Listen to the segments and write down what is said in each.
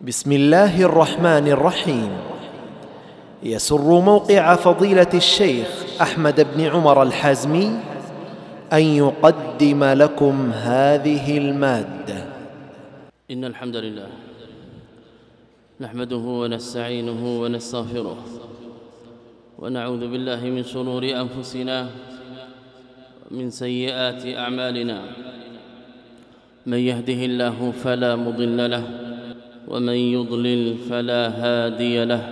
بسم الله الرحمن الرحيم. يسر موقع فضيلة الشيخ أحمد بن عمر الحازمي أن يقدم لكم هذه المادة. إن الحمد لله نحمده ونستعينه ونستغفره ونعوذ بالله من شرور أنفسنا ومن سيئات أعمالنا. من يهده الله فلا مضل له ومن يضلل فلا هادي له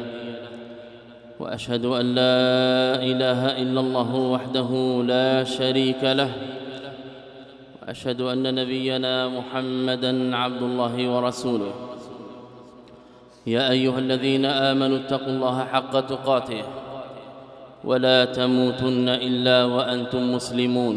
وأشهد أن لا إله إلا الله وحده لا شريك له وأشهد أن نبينا محمدا عبد الله ورسوله. يا أيها الذين آمنوا اتقوا الله حق تقاته ولا تموتن إلا وأنتم مسلمون.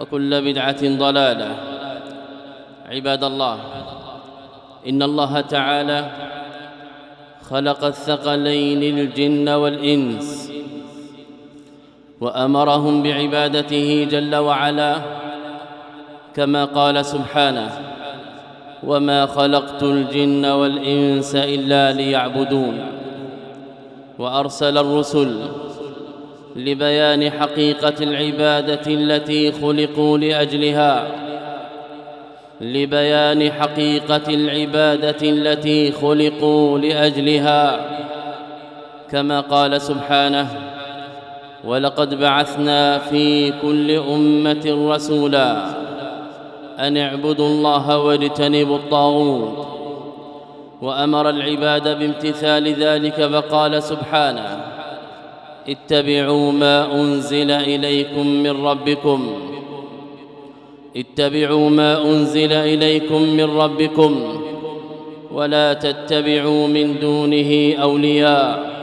وكل بدعة ضلالة. عباد الله إن الله تعالى خلق الثقلين الجن والإنس وأمرهم بعبادته جل وعلا كما قال سبحانه وما خلقت الجن والإنس إلا ليعبدون. وأرسل الرسل لبيان حقيقة العبادة التي خلقوا لأجلها. لبيان حقيقة العبادة التي خلقوا لأجلها. كما قال سبحانه ولقد بعثنا في كل أمة رسولا أن اعبدوا الله واجتنبوا الطاغوت وأمر العباد بامتثال ذلك فقال سبحانه اتبعوا ما أنزل إليكم من ربكم. اتبعوا ما أنزل إليكم من ربكم. ولا تتبعوا من دونه أولياء.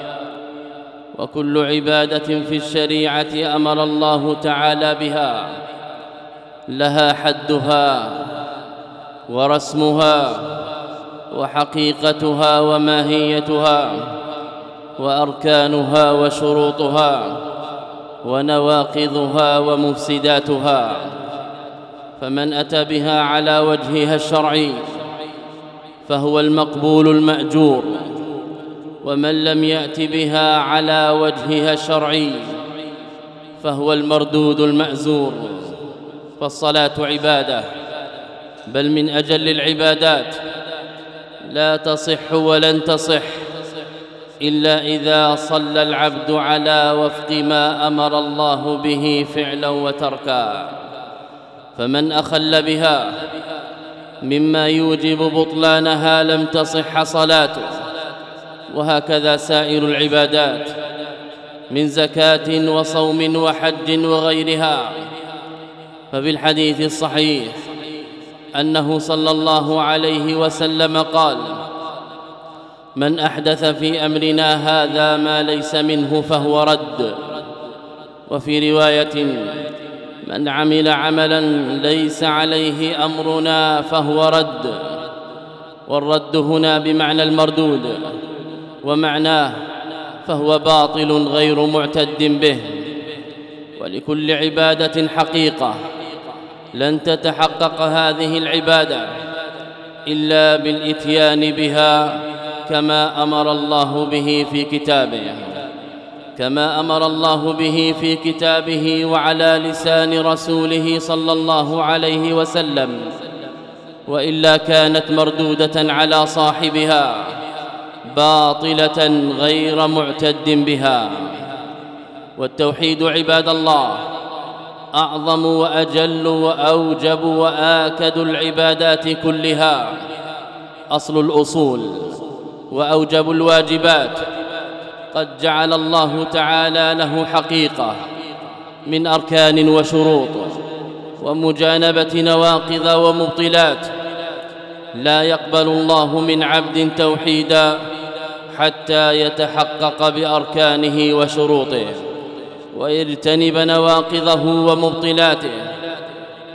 وكل عبادة في الشريعة أمر الله تعالى بها. لها حدها ورسمها وحقيقتها وماهيتها. وأركانها وشروطها ونواقضها ومفسداتها فمن أتى بها على وجهها الشرعي فهو المقبول المأجور ومن لم يأت بها على وجهها الشرعي فهو المردود المأزور فالصلاة عبادة بل من أجل العبادات لا تصح ولن تصح. إلا إذا صلى العبد على وفق ما أمر الله به فعلا وتركا. فمن أخل بها مما يوجب بطلانها لم تصح صلاته. وهكذا سائر العبادات من زكاة وصوم وحج وغيرها. فبالحديث الصحيح أنه صلى الله عليه وسلم قال من أحدث في أمرنا هذا ما ليس منه فهو رد. وفي رواية من عمل عملا ليس عليه أمرنا فهو رد. والرد هنا بمعنى المردود ومعناه فهو باطل غير معتد به. ولكل عبادة حقيقة لن تتحقق هذه العبادة إلا بالإتيان بها. كما أمر الله به في كتابه. كما أمر الله به في كتابه وعلى لسان رسوله صلى الله عليه وسلم. وإلا كانت مردودة على صاحبها باطلة غير معتد بها. والتوحيد عباد الله أعظم وأجل وأوجب وآكد العبادات كلها. أصل الأصول. وأوجب الواجبات. قد جعل الله تعالى له حقيقة من أركان وشروط ومجانبة نواقض ومبطلات. لا يقبل الله من عبد توحيدا حتى يتحقق بأركانه وشروطه. ويجتنب نواقضه ومبطلاته.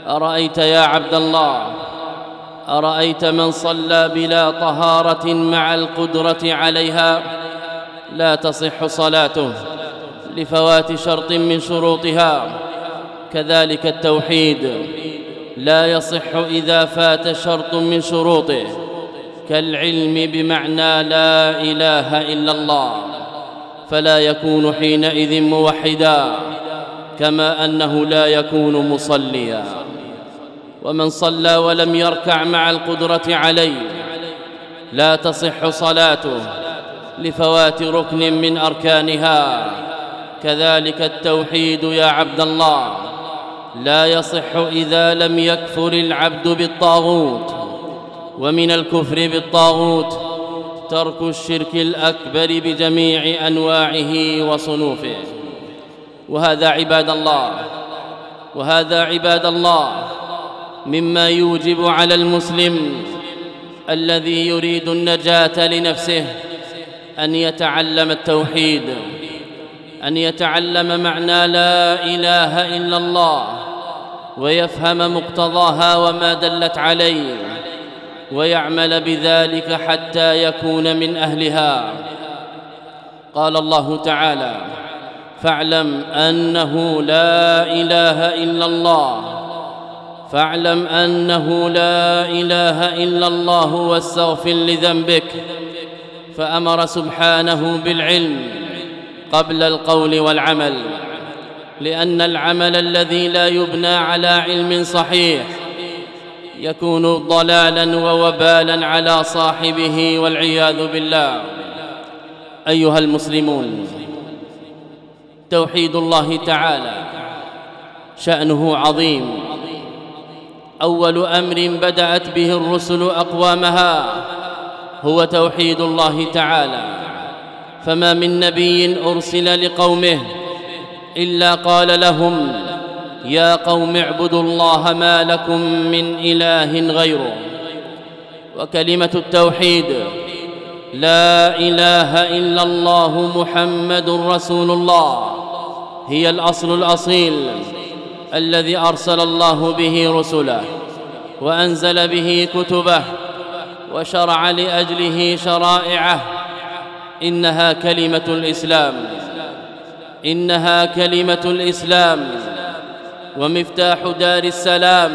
أرأيت يا عبد الله أرأيت من صلى بلا طهارة مع القدرة عليها؟ لا تصح صلاته لفوات شرط من شروطها. كذلك التوحيد. لا يصح إذا فات شرط من شروطه. كالعلم بمعنى لا إله إلا الله. فلا يكون حينئذ موحدا كما أنه لا يكون مصليا. ومن صلى ولم يركع مع القدرة عليه لا تصح صلاته لفوات ركن من أركانها. كذلك التوحيد يا عبد الله. لا يصح إذا لم يكفر العبد بالطاغوت ومن الكفر بالطاغوت ترك الشرك الأكبر بجميع أنواعه وصنوفه. وهذا عباد الله وهذا عباد الله مما يوجب على المسلم الذي يريد النجاة لنفسه أن يتعلم التوحيد أن يتعلم معنى لا إله إلا الله ويفهم مقتضاها وما دلت عليه ويعمل بذلك حتى يكون من أهلها. قال الله تعالى فاعلم أنه لا إله إلا الله فاعلم أنه لا إله إلا الله واستغفر لذنبك. فأمر سبحانه بالعلم قبل القول والعمل لأن العمل الذي لا يبنى على علم صحيح يكون ضلالا ووبالا على صاحبه والعياذ بالله. أيها المسلمون توحيد الله تعالى شأنه عظيم. أول أمر بدأت به الرسل أقوامها هو توحيد الله تعالى. فما من نبي أرسل لقومه إلا قال لهم يا قوم اعبدوا الله ما لكم من إله غيره. وكلمة التوحيد لا إله إلا الله محمد رسول الله هي الأصل الأصيل. الذي أرسل الله به رسله وأنزل به كتبه وشرع لأجله شرائعه إنها كلمة الإسلام إنها كلمة الإسلام ومفتاح دار السلام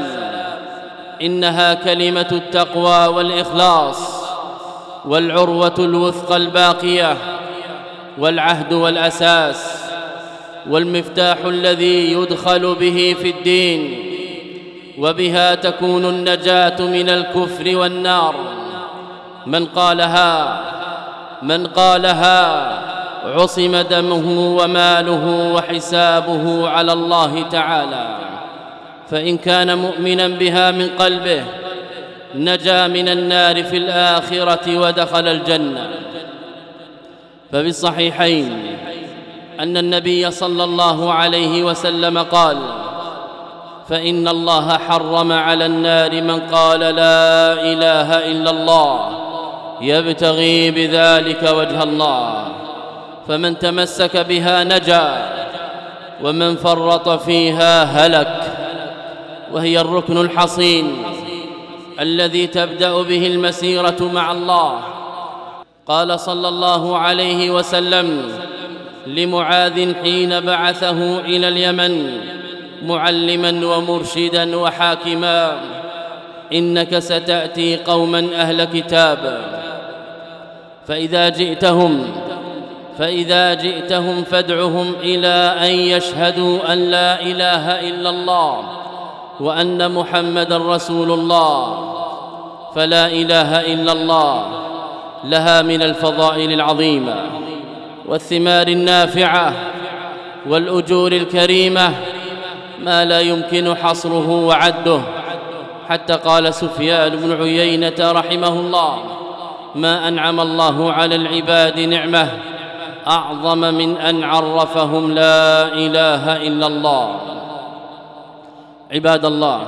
إنها كلمة التقوى والإخلاص والعروة الوثقى الباقية والعهد والأساس والمفتاح الذي يدخل به في الدين وبها تكون النجاة من الكفر والنار. من قالها؟ من قالها؟ عصم دمه وماله وحسابه على الله تعالى. فإن كان مؤمنا بها من قلبه نجا من النار في الآخرة ودخل الجنة. ففي أن النبي صلى الله عليه وسلم قال فإن الله حرم على النار من قال لا إله إلا الله يبتغي بذلك وجه الله. فمن تمسك بها نجا ومن فرط فيها هلك. وهي الركن الحصين الذي تبدأ به المسيرة مع الله. قال صلى الله عليه وسلم لمعاذ حين بعثه إلى اليمن معلما ومرشدا وحاكما. إنك ستأتي قوما أهل كتاب. فإذا جئتهم فإذا جئتهم فادعهم إلى أن يشهدوا أن لا إله إلا الله وأن محمدا رسول الله. فلا إله إلا الله. لها من الفضائل العظيمة. والثمار النافعة والأجور الكريمة ما لا يمكن حصره وعده. حتى قال سفيان بن عيينة رحمه الله ما أنعم الله على العباد نعمة أعظم من أن عرفهم لا إله إلا الله. عباد الله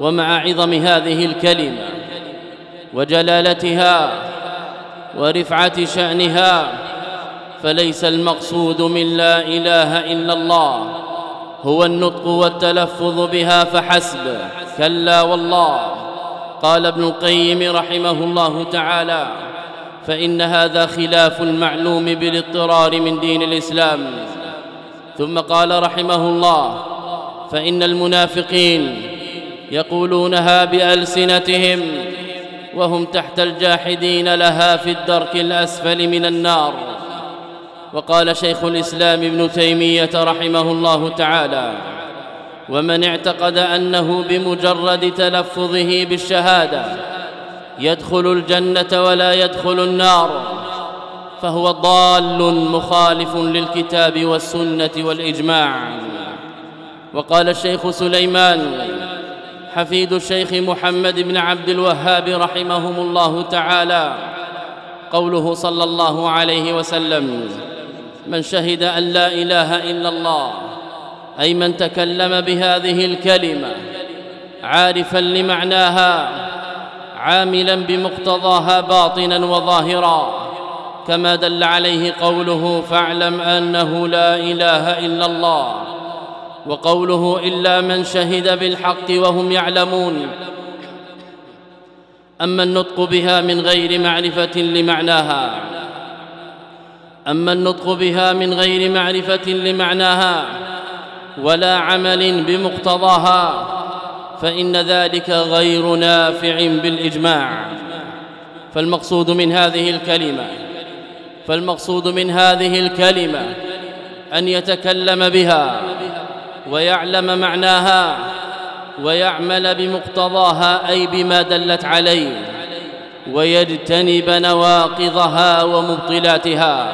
ومع عظم هذه الكلمة وجلالتها ورفعة شأنها فليس المقصود من لا إله إلا الله. هو النطق والتلفظ بها فحسب. كلا والله. قال ابن القيم رحمه الله تعالى فإن هذا خلاف المعلوم بالاضطرار من دين الإسلام. ثم قال رحمه الله فإن المنافقين يقولونها بألسنتهم وهم تحت الجاحدين لها في الدرك الأسفل من النار. وقال شيخ الإسلام ابن تيمية رحمه الله تعالى ومن اعتقد أنه بمجرد تلفظه بالشهادة يدخل الجنة ولا يدخل النار فهو ضال مخالف للكتاب والسنة والإجماع وقال الشيخ سليمان حفيد الشيخ محمد بن عبد الوهاب رحمهم الله تعالى قوله صلى الله عليه وسلم من شهد أن لا إله إلا الله أي من تكلم بهذه الكلمة عارفا لمعناها عاملا بمقتضاها باطنا وظاهرا. كما دل عليه قوله فاعلم أنه لا إله إلا الله وقوله إلا من شهد بالحق وهم يعلمون أما النطق بها من غير معرفة لمعناها أما النطق بها من غير معرفة لمعناها ولا عمل بمقتضاها فإن ذلك غير نافع بالإجماع. فالمقصود من هذه الكلمة فالمقصود من هذه الكلمة أن يتكلم بها ويعلم معناها ويعمل بمقتضاها أي بما دلت عليه ويجتنب نواقضها ومبطلاتها.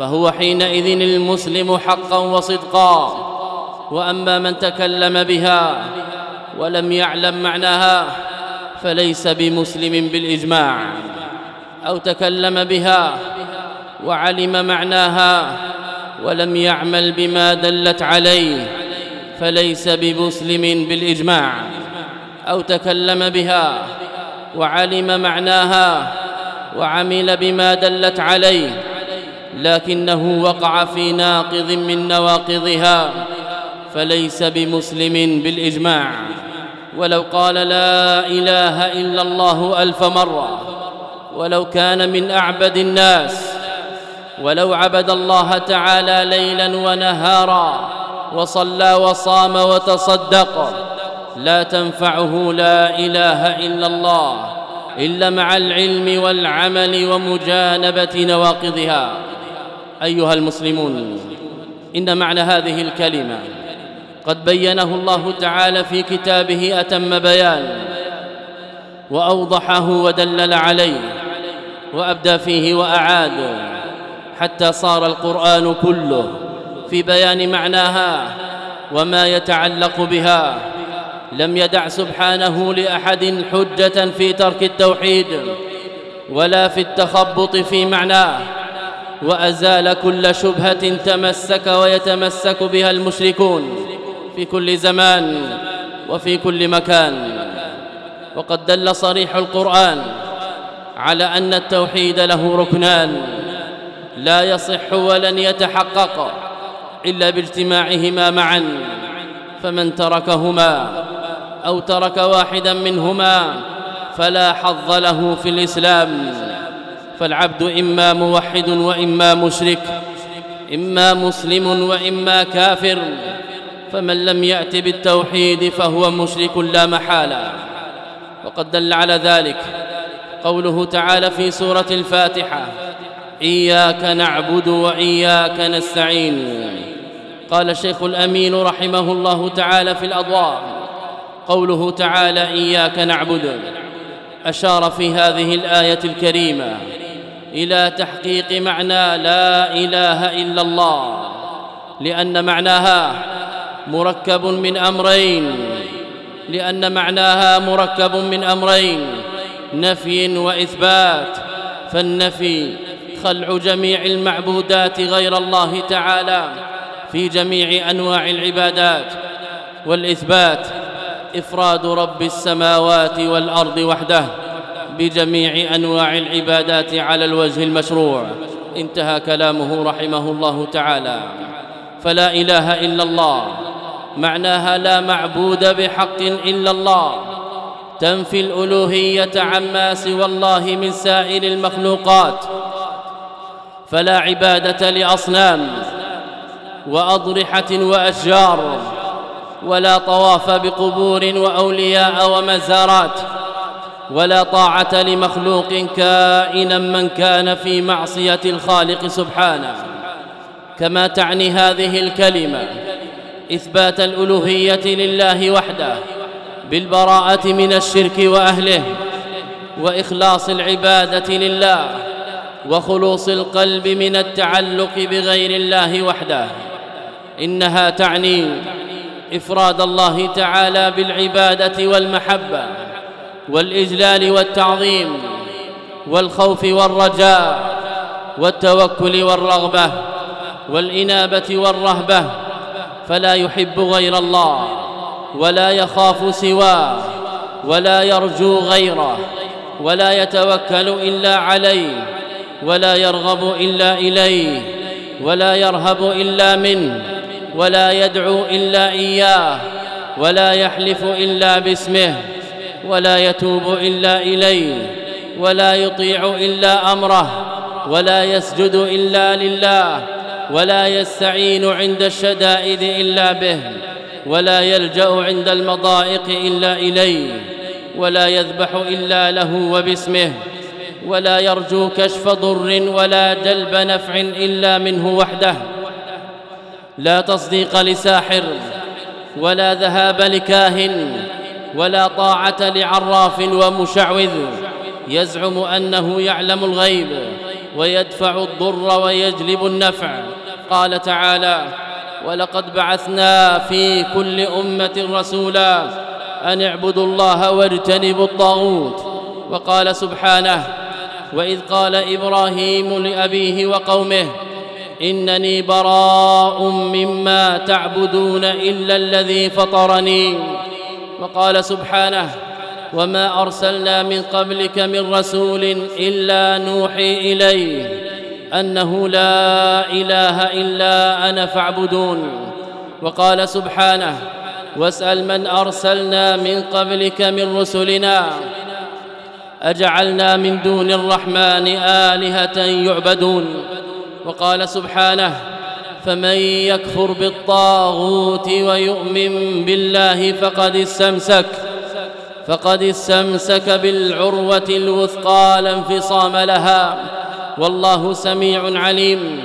فهو حينئذ المسلم حقا وصدقا. وأما من تكلم بها ولم يعلم معناها فليس بمسلم بالإجماع. أو تكلم بها وعلم معناها ولم يعمل بما دلت عليه فليس بمسلم بالإجماع. أو تكلم بها وعلم معناها وعمل بما دلت عليه لكنه وقع في ناقض من نواقضها فليس بمسلم بالإجماع. ولو قال لا إله إلا الله ألف مرة ولو كان من أعبد الناس ولو عبد الله تعالى ليلا ونهارا وصلى وصام وتصدق لا تنفعه لا إله إلا الله إلا مع العلم والعمل ومجانبة نواقضها. أيها المسلمون إن معنى هذه الكلمة قد بينه الله تعالى في كتابه أتم بيان وأوضحه ودلل عليه وأبدى فيه وأعاد حتى صار القرآن كله في بيان معناها وما يتعلق بها. لم يدع سبحانه لأحد حجة في ترك التوحيد ولا في التخبط في معناه. وأزال كل شبهة تمسك ويتمسك بها المشركون في كل زمان وفي كل مكان. وقد دل صريح القرآن على أن التوحيد له ركنان لا يصح ولن يتحقق إلا باجتماعهما معا. فمن تركهما أو ترك واحدا منهما فلا حظ له في الإسلام. فالعبد إما موحد وإما مشرك إما مسلم وإما كافر فمن لم يأت بالتوحيد فهو مشرك لا محالة. وقد دل على ذلك قوله تعالى في سورة الفاتحة إياك نعبد وإياك نستعين. قال الشيخ الأمين رحمه الله تعالى في الأضواء قوله تعالى إياك نعبد. أشار في هذه الآية الكريمة إلى تحقيق معنى لا إله إلا الله لأن معناها مركب من أمرين لأن معناها مركب من أمرين نفي وإثبات فالنفي خلع جميع المعبودات غير الله تعالى في جميع أنواع العبادات والإثبات إفراد رب السماوات والأرض وحده. بجميع أنواع العبادات على الوجه المشروع. انتهى كلامه رحمه الله تعالى. فلا إله إلا الله. معناها لا معبود بحق إلا الله. تنفي الألوهية عما سوى الله من سائر المخلوقات. فلا عبادة لأصنام وأضرحة وأشجار ولا طواف بقبور وأولياء ومزارات. ولا طاعة لمخلوق كائنا من كان في معصية الخالق سبحانه. كما تعني هذه الكلمة إثبات الألوهية لله وحده بالبراءة من الشرك وأهله وإخلاص العبادة لله وخلوص القلب من التعلق بغير الله وحده. إنها تعني إفراد الله تعالى بالعبادة والمحبة. والإجلال والتعظيم والخوف والرجاء والتوكل والرغبة والإنابة والرهبة فلا يحب غير الله ولا يخاف سواه ولا يرجو غيره ولا يتوكل إلا عليه ولا يرغب إلا إليه ولا يرهب إلا منه ولا يدعو إلا إياه ولا يحلف إلا باسمه ولا يتوب إلا إليه ولا يطيع إلا أمره ولا يسجد إلا لله ولا يستعين عند الشدائد إلا به ولا يلجأ عند المضائق إلا إليه ولا يذبح إلا له وباسمه ولا يرجو كشف ضر ولا جلب نفع إلا منه وحده. لا تصديق لساحر ولا ذهاب لكاهن ولا طاعة لعراف ومشعوذ. يزعم أنه يعلم الغيب ويدفع الضر ويجلب النفع. قال تعالى ولقد بعثنا في كل أمة رسولا أن اعبدوا الله واجتنبوا الطاغوت وقال سبحانه وإذ قال إبراهيم لأبيه وقومه إنني براء مما تعبدون إلا الذي فطرني وقال سبحانه وما أرسلنا من قبلك من رسول إلا نوحي إليه أنه لا إله إلا أنا فاعبدون وقال سبحانه واسأل من أرسلنا من قبلك من رسلنا أجعلنا من دون الرحمن آلهة يعبدون وقال سبحانه فمن يكفر بالطاغوت ويؤمن بالله فقد استمسك فقد استمسك بالعروة الوثقى لا انفصام لها والله سميع عليم.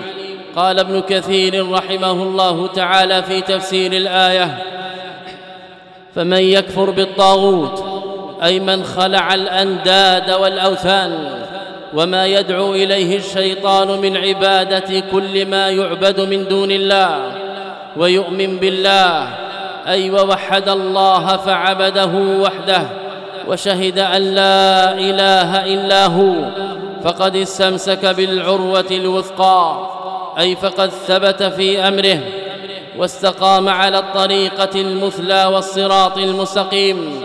قال ابن كثير رحمه الله تعالى في تفسير الآية فمن يكفر بالطاغوت أي من خلع الأنداد والأوثان وما يدعو إليه الشيطان من عبادة كل ما يعبد من دون الله ويؤمن بالله. أي ووحد الله فعبده وحده وشهد أن لا إله إلا هو. فقد استمسك بالعروة الوثقى. أي فقد ثبت في أمره واستقام على الطريقة المثلى والصراط المستقيم.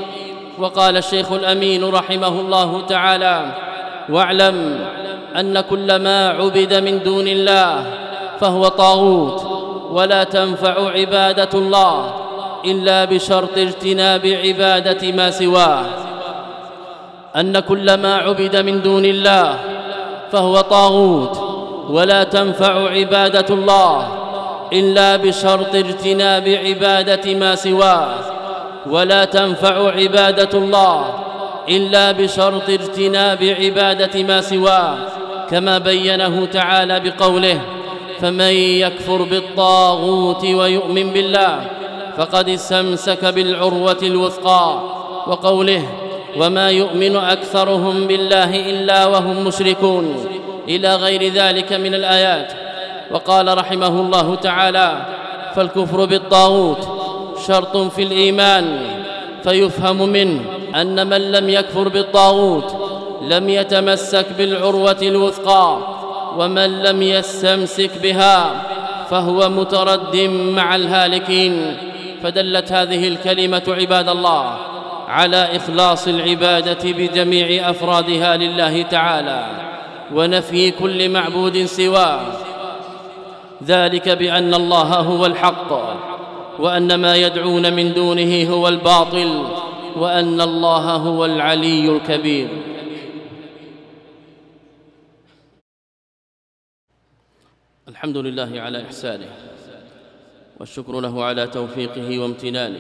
وقال الشيخ الأمين رحمه الله تعالى واعلم أن كل ما عبد من دون الله فهو طاغوت ولا تنفع عبادة الله إلا بشرط اجتناب عبادة ما سواه. أن كل ما عبد من دون الله فهو طاغوت ولا تنفع عبادة الله إلا بشرط اجتناب عبادة ما سواه. ولا تنفع عبادة الله إلا بشرط اجتناب عبادة ما سواه كما بينه تعالى بقوله فمن يكفر بالطاغوت ويؤمن بالله فقد استمسك بالعروة الوثقى وقوله وما يؤمن أكثرهم بالله إلا وهم مشركون إلى غير ذلك من الآيات. وقال رحمه الله تعالى فالكفر بالطاغوت شرط في الإيمان فيفهم منه أن من لم يكفر بالطاغوت لم يتمسك بالعروة الوثقى ومن لم يستمسك بها فهو مترد مع الهالكين. فدلت هذه الكلمة عباد الله على إخلاص العبادة بجميع أفرادها لله تعالى ونفي كل معبود سواه. ذلك بأن الله هو الحق وأن ما يدعون من دونه هو الباطل وأن الله هو العلي الكبير. الحمد لله على إحسانه والشكر له على توفيقه وامتنانه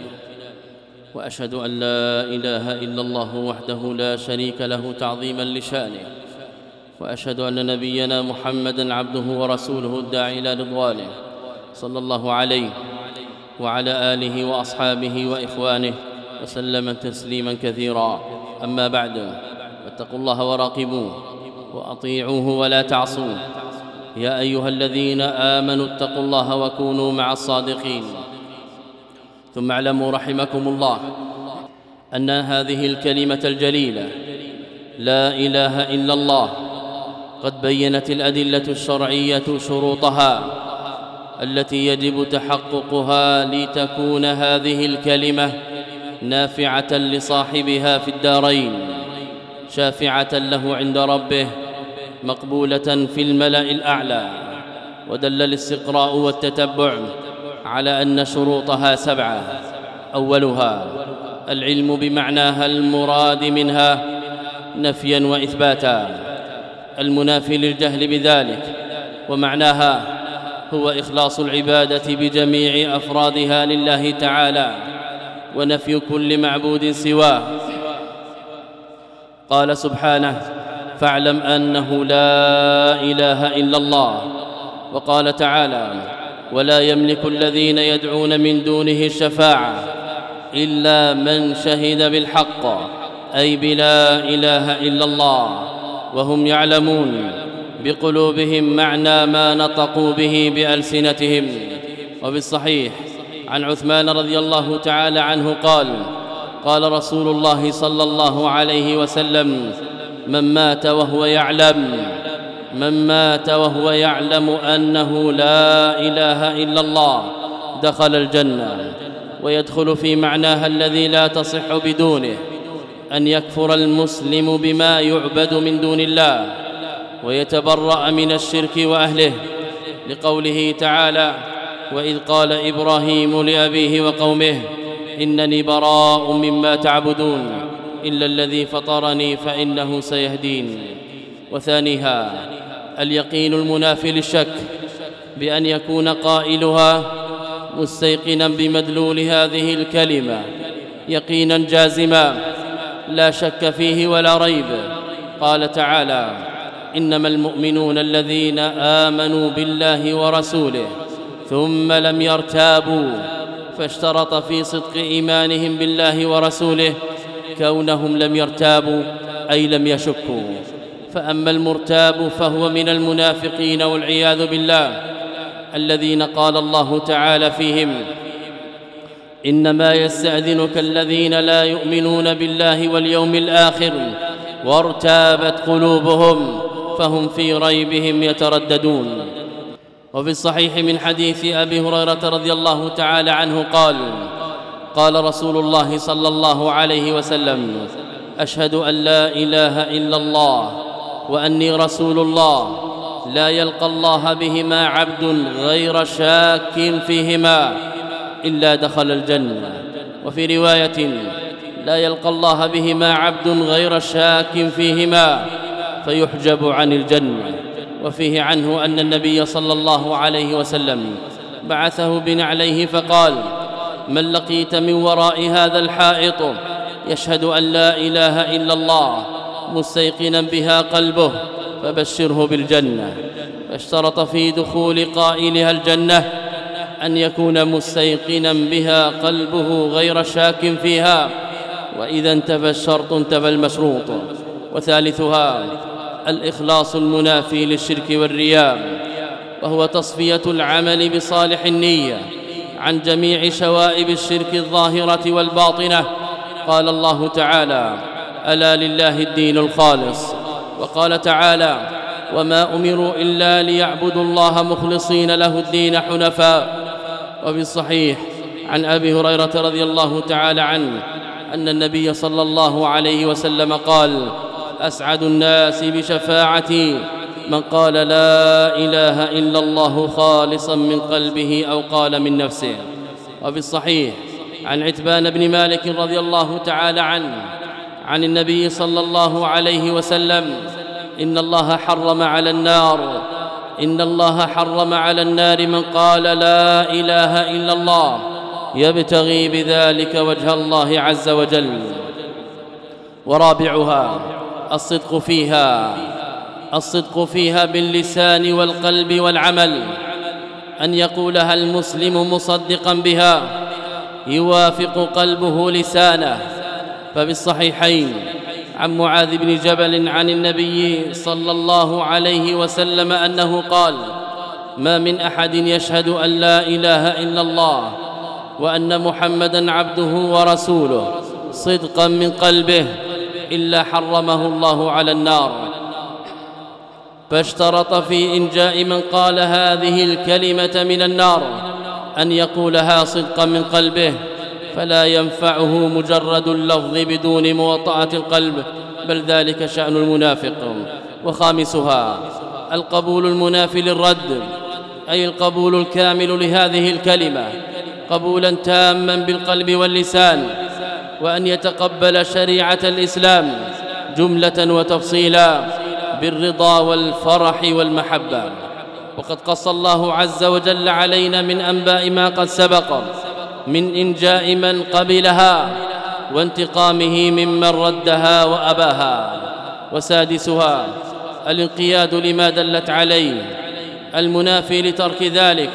وأشهد أن لا إله إلا الله وحده لا شريك له تعظيما لشأنه وأشهد أن نبينا محمدا عبده ورسوله الداعي إلى رضوانه صلى الله عليه وعلى آله وأصحابه وإخوانه وسلم تسليما كثيرا. أما بعد فاتقوا الله وراقبوه وأطيعوه ولا تعصوه. يا أيها الذين آمنوا اتقوا الله وكونوا مع الصادقين. ثم اعلموا رحمكم الله أن هذه الكلمة الجليلة لا إله إلا الله قد بينت الأدلة الشرعية شروطها التي يجب تحققها لتكون هذه الكلمة نافعة لصاحبها في الدارين شافعة له عند ربه مقبولة في الملأ الأعلى ودل الاستقراء والتتبع على أن شروطها سبعة. أولها العلم بمعناها المراد منها نفيا وإثباتا المنافي للجهل بذلك ومعناها هو إخلاص العبادة بجميع أفرادها لله تعالى. ونفي كل معبود سواه. قال سبحانه فاعلم أنه لا إله إلا الله. وقال تعالى ولا يملك الذين يدعون من دونه الشفاعة إلا من شهد بالحق أي بلا إله إلا الله. وهم يعلمون بقلوبهم معنى ما نطقوا به بألسنتهم. وبالصحيح عن عثمان رضي الله تعالى عنه قال قال رسول الله صلى الله عليه وسلم من مات وهو يعلم من مات وهو يعلم أنه لا إله إلا الله دخل الجنة ويدخل في معناها الذي لا تصح بدونه أن يكفر المسلم بما يعبد من دون الله ويتبرأ من الشرك وأهله لقوله تعالى وإذ قال إبراهيم لأبيه وقومه إنني براء مما تعبدون إلا الذي فطرني فإنه سيهدين. وثانيها اليقين المنافي للشك بأن يكون قائلها مستيقنا بمدلول هذه الكلمة يقينا جازما لا شك فيه ولا ريب. قال تعالى إنما المؤمنون الذين آمنوا بالله ورسوله ثم لم يرتابوا فاشترط في صدق إيمانهم بالله ورسوله كونهم لم يرتابوا أي لم يشكوا. فأما المرتاب فهو من المنافقين والعياذ بالله الذين قال الله تعالى فيهم إنما يستأذنك الذين لا يؤمنون بالله واليوم الآخر وارتابت قلوبهم فهم في ريبهم يترددون. وفي الصحيح من حديث أبي هريرة رضي الله تعالى عنه قال قال رسول الله صلى الله عليه وسلم أشهد أن لا إله إلا الله وأني رسول الله لا يلقى الله بهما عبد غير شاك فيهما إلا دخل الجنة. وفي رواية لا يلقى الله بهما عبد غير شاك فيهما فيحجب عن الجنة. وفيه عنه أن النبي صلى الله عليه وسلم بعثه بنعليه فقال من لقيت من وراء هذا الحائط يشهد أن لا إله إلا الله مستيقنا بها قلبه فبشره بالجنة فاشترط في دخول قائلها الجنة أن يكون مستيقنا بها قلبه غير شاك فيها وإذا انتفى الشرط انتفى المشروط. وثالثها الإخلاص المنافي للشرك والرياء وهو تصفية العمل بصالح النية عن جميع شوائب الشرك الظاهرة والباطنة. قال الله تعالى ألا لله الدين الخالص؟ وقال تعالى وما أمروا إلا ليعبدوا الله مخلصين له الدين حنفاء. وفي الصحيح عن أبي هريرة رضي الله تعالى عنه أن النبي صلى الله عليه وسلم قال أسعد الناس بشفاعتي. من قال لا إله إلا الله خالصا من قلبه أو قال من نفسه. وفي الصحيح عن عتبان بن مالك رضي الله تعالى عنه عن النبي صلى الله عليه وسلم إن الله حرم على النار إن الله حرم على النار من قال لا إله إلا الله. يبتغي بذلك وجه الله عز وجل. ورابعها الصدق فيها. الصدق فيها باللسان والقلب والعمل. أن يقولها المسلم مصدقا بها. يوافق قلبه لسانه. فبالصحيحين عن معاذ بن جبل عن النبي صلى الله عليه وسلم أنه قال ما من أحد يشهد أن لا إله إلا الله وأن محمدا عبده ورسوله صدقا من قلبه إلا حرمه الله على النار. فاشترط في إنجاء من قال هذه الكلمة من النار أن يقولها صدقا من قلبه فلا ينفعه مجرد اللفظ بدون مواطأة القلب بل ذلك شأن المنافق. وخامسها القبول المنافي للرد أي القبول الكامل لهذه الكلمة قبولا تاما بالقلب واللسان. وأن يتقبل شريعة الإسلام جملة وتفصيلا بالرضا والفرح والمحبة. وقد قص الله عز وجل علينا من أنباء ما قد سبق من إنجاء من قبلها وانتقامه ممن ردها وأباها. وسادسها الانقياد لما دلت عليه المنافي لترك ذلك.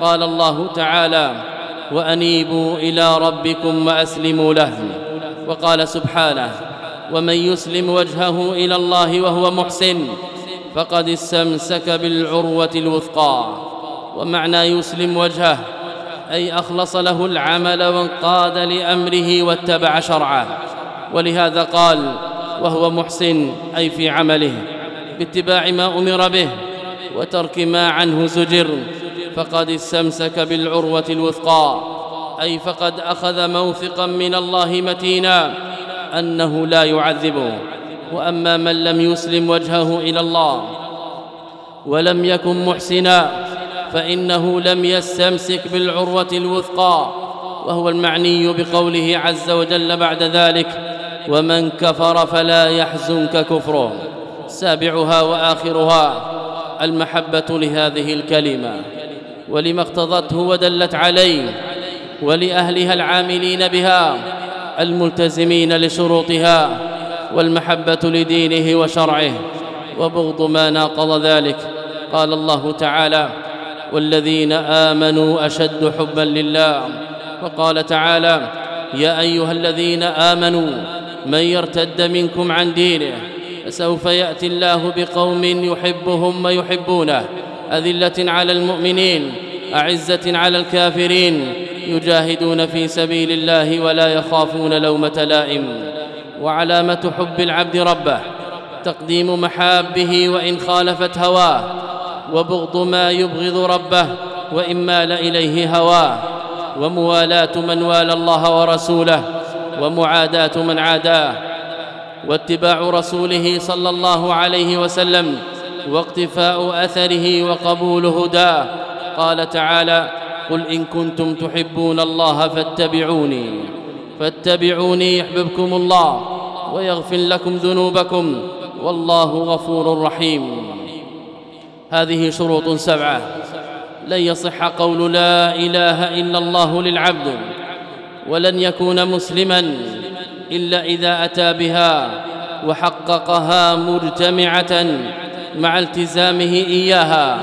قال الله تعالى وأنيبوا إلى ربكم وأسلموا له. وقال سبحانه ومن يسلم وجهه إلى الله وهو محسن فقد استمسك بالعروة الوثقى. ومعنى يسلم وجهه أي أخلص له العمل وانقاد لأمره واتبع شرعه. ولهذا قال وهو محسن أي في عمله باتباع ما أمر به وترك ما عنه زجر. فقد استمسك بالعروة الوثقى أي فقد أخذ موثقا من الله متينا أنه لا يعذبه وأما من لم يسلم وجهه إلى الله ولم يكن محسنا فإنه لم يستمسك بالعروة الوثقى وهو المعني بقوله عز وجل بعد ذلك ومن كفر فلا يحزنك كفره سابعها وآخرها المحبة لهذه الكلمة. ولما اقتضته ودلت عليه ولأهلها العاملين بها الملتزمين لشروطها والمحبة لدينه وشرعه وبغض ما ناقض ذلك قال الله تعالى والذين آمنوا أشد حبا لله. وقال تعالى يا أيها الذين آمنوا من يرتد منكم عن دينه فسوف يأتي الله بقوم يحبهم ويحبونه. أذلة على المؤمنين أعزة على الكافرين يجاهدون في سبيل الله ولا يخافون لومة لائم. وعلامة حب العبد ربه تقديم محابه وإن خالفت هواه وبغض ما يبغض ربه وإن مال إليه هواه. وموالاة من والى الله ورسوله ومعاداة من عاداه. واتباع رسوله صلى الله عليه وسلم واقتفاء أثره وقبول هداه. قال تعالى قل إن كنتم تحبون الله فاتبعوني فاتبعوني يحببكم الله ويغفر لكم ذنوبكم والله غفور رحيم. هذه شروط سبعة لن يصح قول لا إله إلا الله للعبد ولن يكون مسلما إلا إذا أتى بها وحققها مجتمعة مع التزامه إياها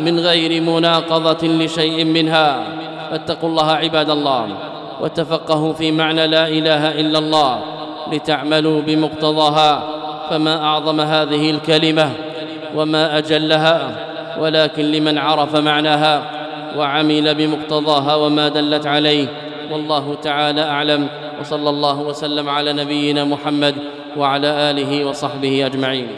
من غير مناقضة لشيء منها. فاتقوا الله عباد الله وتفقهوا في معنى لا إله إلا الله لتعملوا بمقتضاها. فما أعظم هذه الكلمة وما أجلها ولكن لمن عرف معناها وعمل بمقتضاها وما دلت عليه. والله تعالى أعلم. وصلى الله وسلم على نبينا محمد وعلى آله وصحبه أجمعين.